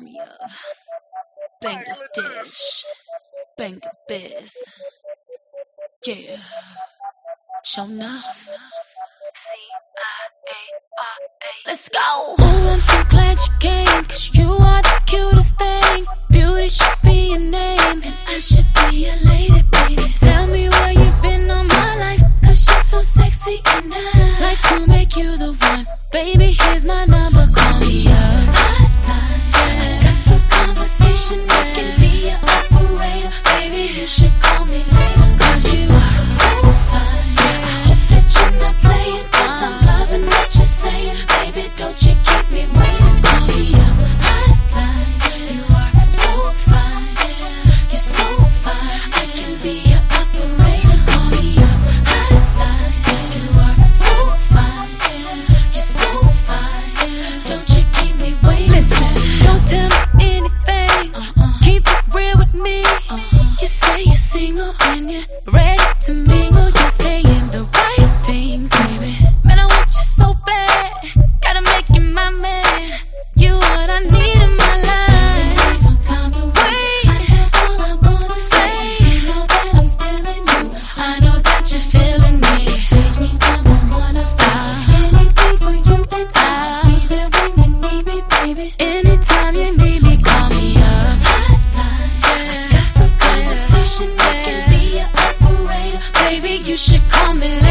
me of Bangladesh, Bangladesh, yeah, Jonah. Let's go! Oh, I'm so glad you came, cause you Thank you. Come in.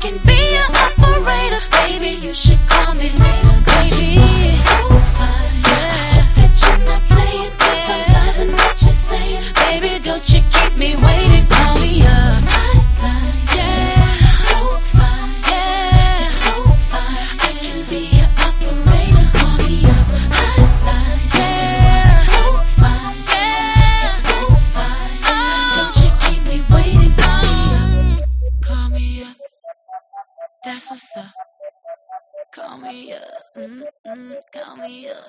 can be. that's what's up. Call me up, mm-mm, call me up.